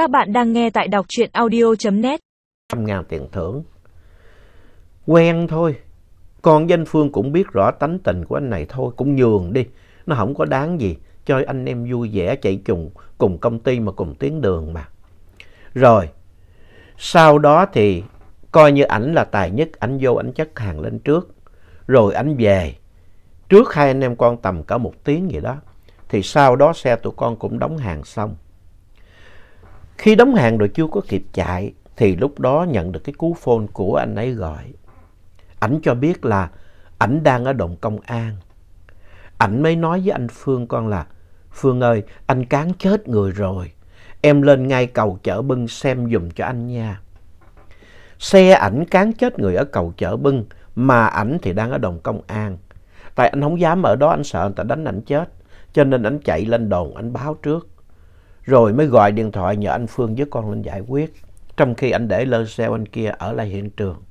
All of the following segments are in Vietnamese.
Các bạn đang nghe tại đọc truyện audio.net. trăm ngàn tiền thưởng. Quen thôi. Con với anh Phương cũng biết rõ tánh tình của anh này thôi. Cũng nhường đi. Nó không có đáng gì. Cho anh em vui vẻ chạy chung cùng công ty mà cùng tuyến đường mà. Rồi. Sau đó thì coi như ảnh là tài nhất. Ảnh vô ảnh chất hàng lên trước. Rồi ảnh về. Trước hai anh em con tầm cả một tiếng gì đó. Thì sau đó xe tụi con cũng đóng hàng xong. Khi đóng hàng rồi chưa có kịp chạy thì lúc đó nhận được cái cú phone của anh ấy gọi. Ảnh cho biết là ảnh đang ở đồn công an. Ảnh mới nói với anh Phương con là Phương ơi, anh cán chết người rồi. Em lên ngay cầu chợ bưng xem dùm cho anh nha. Xe ảnh cán chết người ở cầu chợ bưng mà ảnh thì đang ở đồn công an. Tại anh không dám ở đó, anh sợ người ta đánh ảnh chết. Cho nên ảnh chạy lên đồn, ảnh báo trước. Rồi mới gọi điện thoại nhờ anh Phương với con lên giải quyết. Trong khi anh để lơ xe anh kia ở lại hiện trường.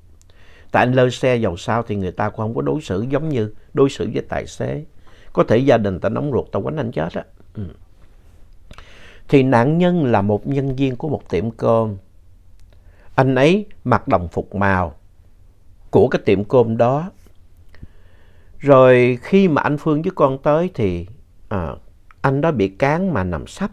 Tại anh lơ xe dầu sao thì người ta cũng không có đối xử giống như đối xử với tài xế. Có thể gia đình ta nóng ruột tao quánh anh chết á. Ừ. Thì nạn nhân là một nhân viên của một tiệm cơm. Anh ấy mặc đồng phục màu của cái tiệm cơm đó. Rồi khi mà anh Phương với con tới thì à, anh đó bị cán mà nằm sắp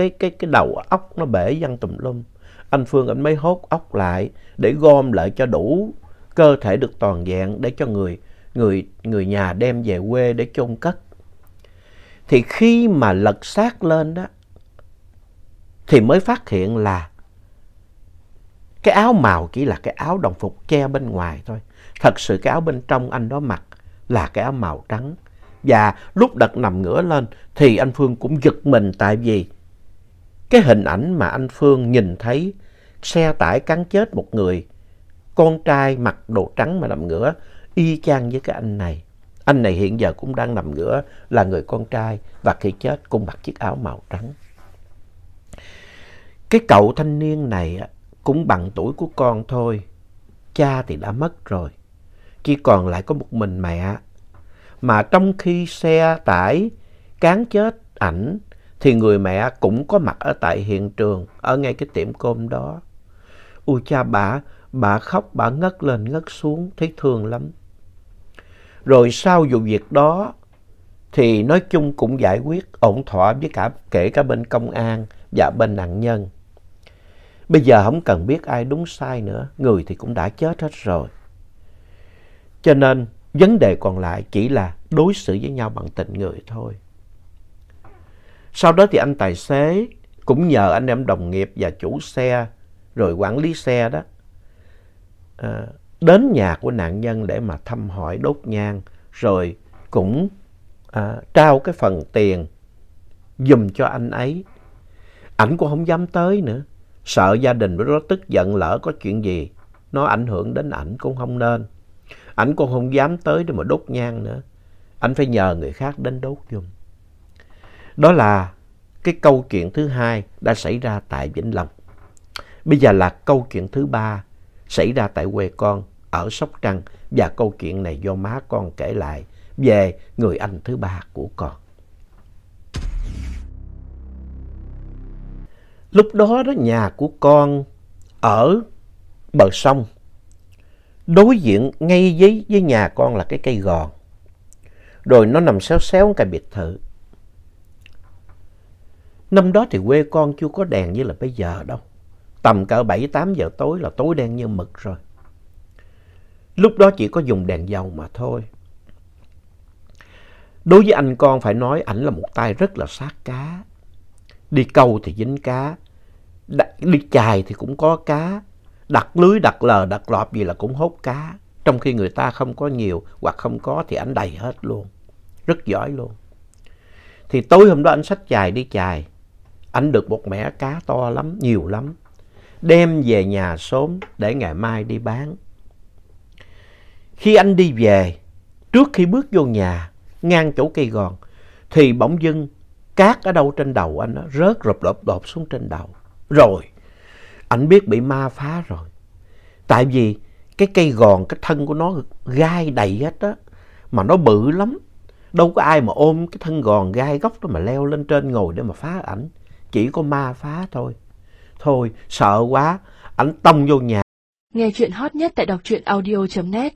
cái cái cái đầu ốc nó bể văng tùm lum. Anh Phương, anh mới hốt ốc lại để gom lại cho đủ cơ thể được toàn vẹn để cho người người người nhà đem về quê để chôn cất. Thì khi mà lật xác lên đó, thì mới phát hiện là cái áo màu chỉ là cái áo đồng phục che bên ngoài thôi. Thật sự cái áo bên trong anh đó mặc là cái áo màu trắng. Và lúc đặt nằm ngửa lên thì anh Phương cũng giật mình tại vì cái hình ảnh mà anh Phương nhìn thấy xe tải cắn chết một người, con trai mặc đồ trắng mà nằm ngửa, y chang với cái anh này. Anh này hiện giờ cũng đang nằm ngửa là người con trai và khi chết cũng mặc chiếc áo màu trắng. Cái cậu thanh niên này cũng bằng tuổi của con thôi. Cha thì đã mất rồi. Chỉ còn lại có một mình mẹ. Mà trong khi xe tải cán chết ảnh thì người mẹ cũng có mặt ở tại hiện trường, ở ngay cái tiệm cơm đó. Ui cha bà, bà khóc, bà ngất lên ngất xuống, thấy thương lắm. Rồi sau vụ việc đó, thì nói chung cũng giải quyết ổn thỏa với cả kể cả bên công an và bên nạn nhân. Bây giờ không cần biết ai đúng sai nữa, người thì cũng đã chết hết rồi. Cho nên vấn đề còn lại chỉ là đối xử với nhau bằng tình người thôi. Sau đó thì anh tài xế cũng nhờ anh em đồng nghiệp và chủ xe rồi quản lý xe đó à, đến nhà của nạn nhân để mà thăm hỏi đốt nhang rồi cũng à, trao cái phần tiền dùm cho anh ấy. Ảnh cũng không dám tới nữa. Sợ gia đình với đó tức giận lỡ có chuyện gì. Nó ảnh hưởng đến ảnh cũng không nên. Ảnh cũng không dám tới để mà đốt nhang nữa. Anh phải nhờ người khác đến đốt dùm. Đó là cái câu chuyện thứ hai đã xảy ra tại Vĩnh Long. Bây giờ là câu chuyện thứ ba xảy ra tại quê con ở Sóc Trăng và câu chuyện này do má con kể lại về người anh thứ ba của con. Lúc đó đó nhà của con ở bờ sông. Đối diện ngay với, với nhà con là cái cây gòn. Rồi nó nằm xéo xéo cái biệt thự. Năm đó thì quê con chưa có đèn như là bây giờ đâu. Tầm cỡ 7-8 giờ tối là tối đen như mực rồi. Lúc đó chỉ có dùng đèn dầu mà thôi. Đối với anh con phải nói ảnh là một tay rất là sát cá. Đi câu thì dính cá, đi chài thì cũng có cá, đặt lưới, đặt lờ, đặt lọp gì là cũng hốt cá. Trong khi người ta không có nhiều hoặc không có thì ảnh đầy hết luôn. Rất giỏi luôn. Thì tối hôm đó anh sách chài đi chài. Anh được một mẻ cá to lắm, nhiều lắm. Đem về nhà sớm để ngày mai đi bán. Khi anh đi về, trước khi bước vô nhà, ngang chỗ cây gòn, thì bỗng dưng cát ở đâu trên đầu anh đó, rớt rộp đột đột xuống trên đầu. Rồi, anh biết bị ma phá rồi. Tại vì cái cây gòn, cái thân của nó gai đầy hết á, mà nó bự lắm. Đâu có ai mà ôm cái thân gòn gai góc đó mà leo lên trên ngồi để mà phá ảnh. Chỉ có ma phá thôi. Thôi, sợ quá, ảnh tông vô nhà. Nghe chuyện hot nhất tại đọc truyện audio.net